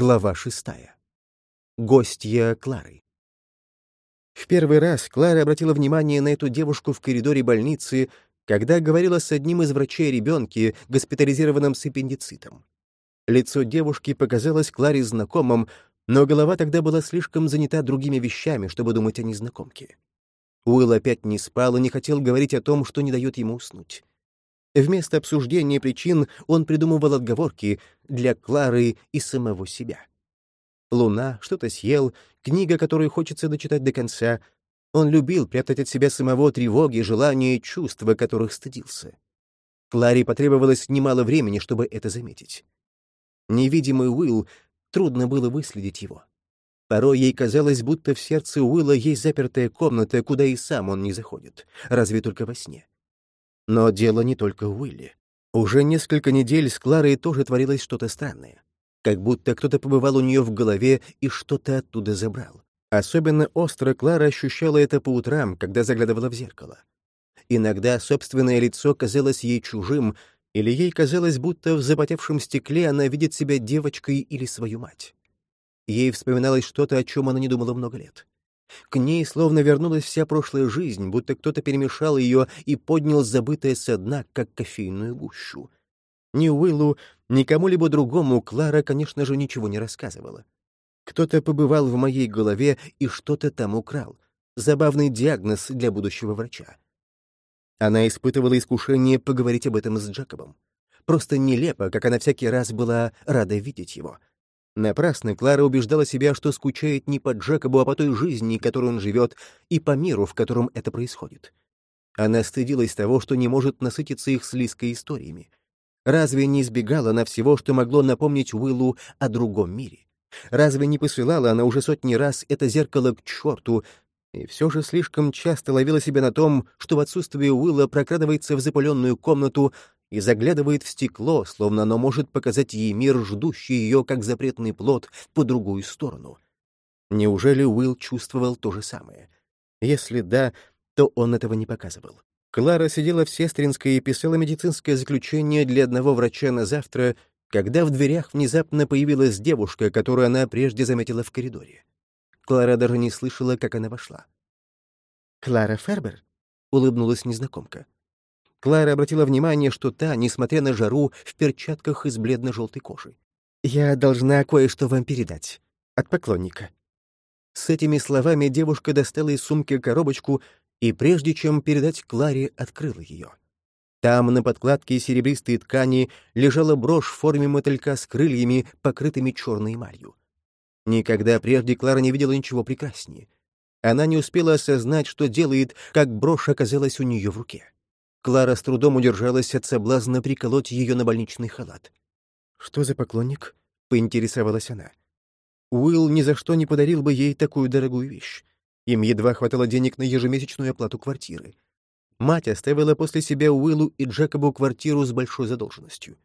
Глава шестая. Гостья Клары. В первый раз Клара обратила внимание на эту девушку в коридоре больницы, когда говорила с одним из врачей ребенке, госпитализированном с аппендицитом. Лицо девушки показалось Кларе знакомым, но голова тогда была слишком занята другими вещами, чтобы думать о незнакомке. Уилл опять не спал и не хотел говорить о том, что не дает ему уснуть. Вместо обсуждения причин он придумывал отговорки для Клары и самого себя. «Луна», «Что-то съел», книга, которую хочется дочитать до конца. Он любил прятать от себя самого тревоги, желания и чувства, которых стыдился. Кларе потребовалось немало времени, чтобы это заметить. Невидимый Уилл, трудно было выследить его. Порой ей казалось, будто в сердце Уилла есть запертая комната, куда и сам он не заходит, разве только во сне. Но дело не только в Уилле. Уже несколько недель с Кларой тоже творилось что-то странное. Как будто кто-то побывал у нее в голове и что-то оттуда забрал. Особенно остро Клара ощущала это по утрам, когда заглядывала в зеркало. Иногда собственное лицо казалось ей чужим, или ей казалось, будто в запотевшем стекле она видит себя девочкой или свою мать. Ей вспоминалось что-то, о чем она не думала много лет. К ней словно вернулась вся прошлая жизнь, будто кто-то перемешал ее и поднял забытое со дна, как кофейную гущу. Ни Уиллу, ни кому-либо другому Клара, конечно же, ничего не рассказывала. Кто-то побывал в моей голове и что-то там украл. Забавный диагноз для будущего врача. Она испытывала искушение поговорить об этом с Джекобом. Просто нелепо, как она всякий раз была рада видеть его — Напрасно Клара убеждала себя, что скучает не по Джекобу, а по той жизни, которой он живет, и по миру, в котором это происходит. Она стыдилась того, что не может насытиться их слизкой историями. Разве не избегала она всего, что могло напомнить Уиллу о другом мире? Разве не посылала она уже сотни раз это зеркало к черту, и все же слишком часто ловила себя на том, что в отсутствие Уилла прокрадывается в запыленную комнату и заглядывает в стекло, словно оно может показать ей мир, ждущий ее, как запретный плод, по другую сторону. Неужели Уилл чувствовал то же самое? Если да, то он этого не показывал. Клара сидела в Сестринской и писала медицинское заключение для одного врача на завтра, когда в дверях внезапно появилась девушка, которую она прежде заметила в коридоре. Клара даже не слышала, как она вошла. «Клара Фербер?» — улыбнулась незнакомка. Клара обратила внимание, что та, несмотря на жару, в перчатках из бледно-желтой кожи. «Я должна кое-что вам передать. От поклонника». С этими словами девушка достала из сумки коробочку и, прежде чем передать Кларе, открыла ее. Там, на подкладке серебристой ткани, лежала брошь в форме мотылька с крыльями, покрытыми черной эмалью. Никогда прежде Клара не видела ничего прекраснее. Она не успела осознать, что делает, как брошь оказалась у нее в руке. Клара с трудом удержалась от соблазна приколоть ее на больничный халат. «Что за поклонник?» — поинтересовалась она. Уилл ни за что не подарил бы ей такую дорогую вещь. Им едва хватало денег на ежемесячную оплату квартиры. Мать оставила после себя Уиллу и Джекобу квартиру с большой задолженностью.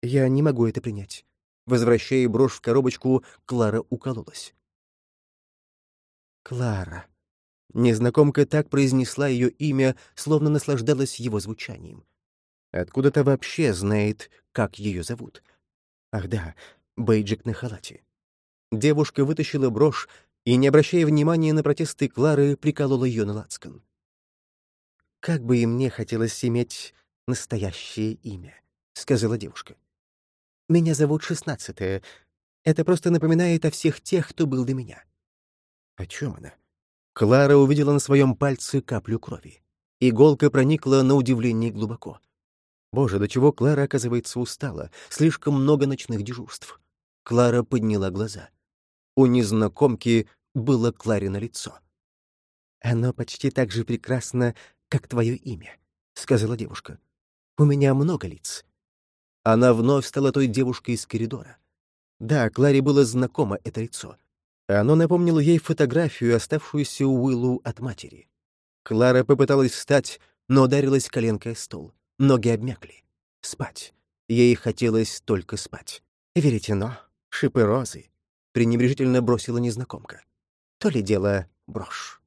«Я не могу это принять». Возвращая брошь в коробочку, Клара укололась. «Клара», Незнакомка так произнесла ее имя, словно наслаждалась его звучанием. Откуда-то вообще знает, как ее зовут. Ах да, бейджик на халате. Девушка вытащила брошь и, не обращая внимания на протесты Клары, приколола ее на лацкан. «Как бы и мне хотелось иметь настоящее имя», — сказала девушка. «Меня зовут Шестнадцатая. Это просто напоминает о всех тех, кто был до меня». «О чем она?» Клара увидела на своем пальце каплю крови. Иголка проникла на удивление глубоко. Боже, до чего Клара, оказывается, устала. Слишком много ночных дежурств. Клара подняла глаза. У незнакомки было Кларино лицо. «Оно почти так же прекрасно, как твое имя», — сказала девушка. «У меня много лиц». Она вновь стала той девушкой из коридора. Да, Кларе было знакомо это лицо. Оно напомнило ей фотографию, оставшуюся у Уиллу от матери. Клара попыталась встать, но ударилась коленкой о стол. Ноги обмякли. Спать. Ей хотелось только спать. «Веретено, шипы розы», — пренебрежительно бросила незнакомка. То ли дело брошь.